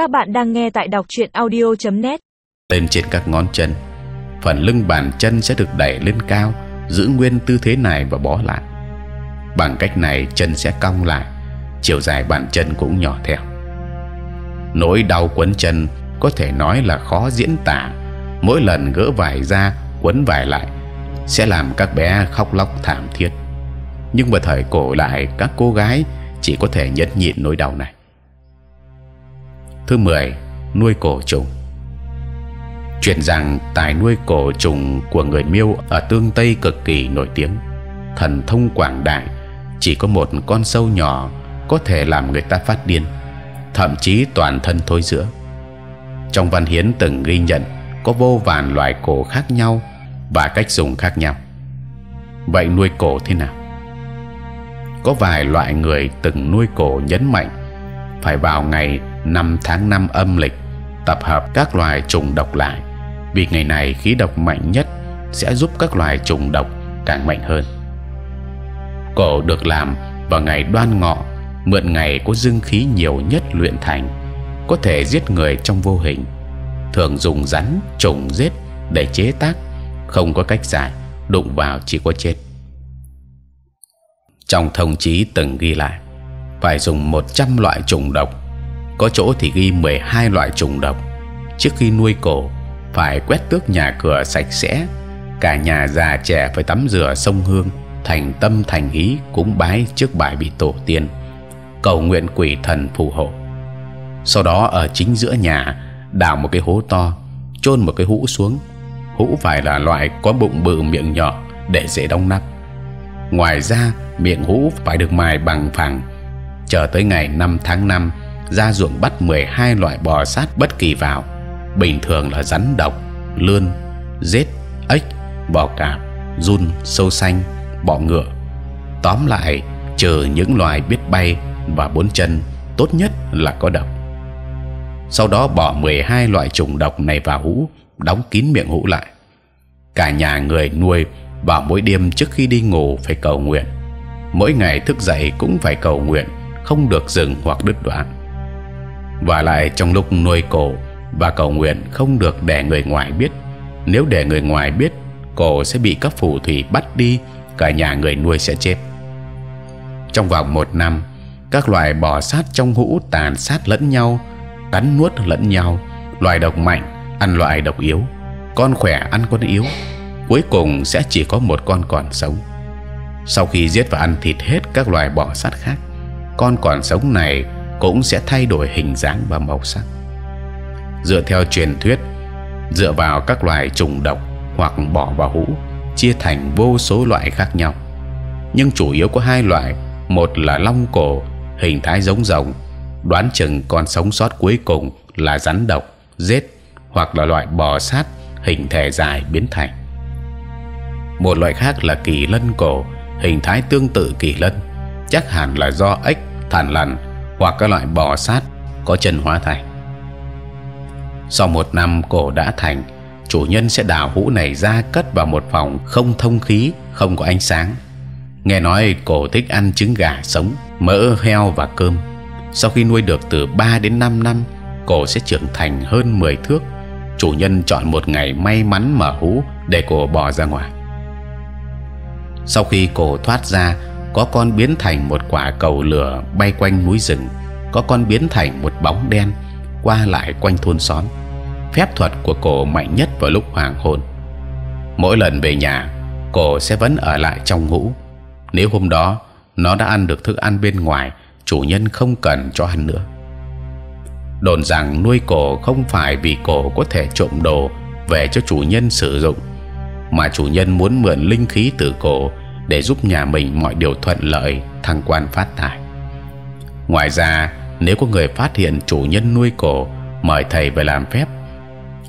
Các bạn đang nghe tại đọc truyện audio.net. Lên trên các ngón chân, phần lưng bàn chân sẽ được đẩy lên cao, giữ nguyên tư thế này và bó lại. Bằng cách này chân sẽ cong lại, chiều dài bàn chân cũng nhỏ theo. Nỗi đau quấn chân có thể nói là khó diễn tả. Mỗi lần gỡ vải ra, quấn vải lại sẽ làm các bé khóc lóc thảm thiết. Nhưng mà thời cổ lại các cô gái chỉ có thể nhẫn nhịn nỗi đau này. Thứ 10 nuôi cổ trùng. Chuyện rằng tài nuôi cổ trùng của người Miêu ở tương Tây cực kỳ nổi tiếng. Thần thông quảng đại, chỉ có một con sâu nhỏ có thể làm người ta phát điên, thậm chí toàn thân thối rữa. Trong văn hiến từng ghi nhận có vô vàn loại cổ khác nhau và cách dùng khác nhau. Vậy nuôi cổ thế nào? Có vài loại người từng nuôi cổ nhấn mạnh phải vào ngày năm tháng năm âm lịch tập hợp các loài trùng độc lại vì ngày này khí độc mạnh nhất sẽ giúp các loài trùng độc càng mạnh hơn. Cổ được làm vào ngày đoan ngọ, mượn ngày có dương khí nhiều nhất luyện thành, có thể giết người trong vô hình. Thường dùng rắn, trùng giết để chế tác, không có cách giải, đụng vào chỉ có chết. Trong thông chí từng ghi lại, phải dùng 100 loại trùng độc có chỗ thì ghi 12 loại trùng độc. Trước khi nuôi cổ, phải quét tước nhà cửa sạch sẽ, cả nhà già trẻ phải tắm rửa sông hương, thành tâm thành ý cúng bái trước bài bị tổ tiên, cầu nguyện quỷ thần phù hộ. Sau đó ở chính giữa nhà đào một cái hố to, chôn một cái hũ xuống. Hũ phải là loại có bụng bự miệng nhỏ để dễ đóng nắp. Ngoài ra miệng hũ phải được mài bằng phẳng. Chờ tới ngày 5 tháng 5 ra ruộng bắt 12 loại bò sát bất kỳ vào. Bình thường là rắn độc, lươn rết ếch, bò cạp, run, sâu xanh, bọ ngựa. Tóm lại, trừ những loài biết bay và bốn chân, tốt nhất là có độc. Sau đó bỏ 12 loại trùng độc này vào hũ, đóng kín miệng hũ lại. Cả nhà người nuôi vào mỗi đêm trước khi đi ngủ phải cầu nguyện. Mỗi ngày thức dậy cũng phải cầu nguyện, không được dừng hoặc đứt đoạn và lại trong lúc nuôi cổ và cầu nguyện không được để người ngoài biết. Nếu để người ngoài biết, cổ sẽ bị các phù thủy bắt đi, cả nhà người nuôi sẽ chết. Trong vòng một năm, các loài bò sát trong hũ tàn sát lẫn nhau, cắn nuốt lẫn nhau. Loài độc mạnh ăn loài độc yếu, con khỏe ăn con yếu. Cuối cùng sẽ chỉ có một con còn sống. Sau khi giết và ăn thịt hết các loài bò sát khác, con còn sống này cũng sẽ thay đổi hình dáng và màu sắc. Dựa theo truyền thuyết, dựa vào các loài trùng độc hoặc bỏ vào hũ, chia thành vô số loại khác nhau. Nhưng chủ yếu có hai loại, một là long cổ, hình thái giống rồng, đoán chừng còn sống sót cuối cùng là rắn độc, rết hoặc là loại bò sát, hình thể dài biến thành. Một loại khác là kỳ lân cổ, hình thái tương tự kỳ lân, chắc hẳn là do ếch, thằn lằn hoặc các loại bò sát có chân hóa thành. Sau một năm cổ đã thành, chủ nhân sẽ đào hũ này ra cất vào một phòng không thông khí, không có ánh sáng. Nghe nói cổ thích ăn trứng gà sống, mỡ heo và cơm. Sau khi nuôi được từ 3 đến 5 năm, cổ sẽ trưởng thành hơn 10 thước. Chủ nhân chọn một ngày may mắn mở hũ để cổ bò ra ngoài. Sau khi cổ thoát ra, có con biến thành một quả cầu lửa bay quanh núi rừng, có con biến thành một bóng đen qua lại quanh thôn xóm. Phép thuật của cổ mạnh nhất vào lúc hoàng hôn. Mỗi lần về nhà, cổ sẽ vẫn ở lại trong ngũ. Nếu hôm đó nó đã ăn được thức ăn bên ngoài, chủ nhân không cần cho ăn nữa. Đồn rằng nuôi cổ không phải vì cổ có thể trộm đồ về cho chủ nhân sử dụng, mà chủ nhân muốn mượn linh khí từ cổ để giúp nhà mình mọi điều thuận lợi, thăng quan phát tài. Ngoài ra, nếu có người phát hiện chủ nhân nuôi cổ, mời thầy về làm phép,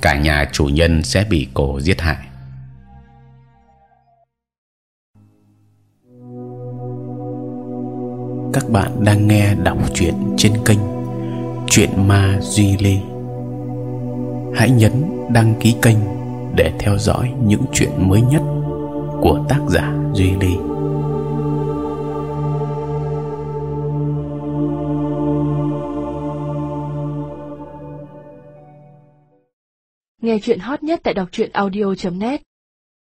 cả nhà chủ nhân sẽ bị cổ giết hại. Các bạn đang nghe đọc truyện trên kênh Chuyện Ma Duy Lê. Hãy nhấn đăng ký kênh để theo dõi những chuyện mới nhất của tác giả Duy Ly. Nghe truyện hot nhất tại đọc truyện audio.net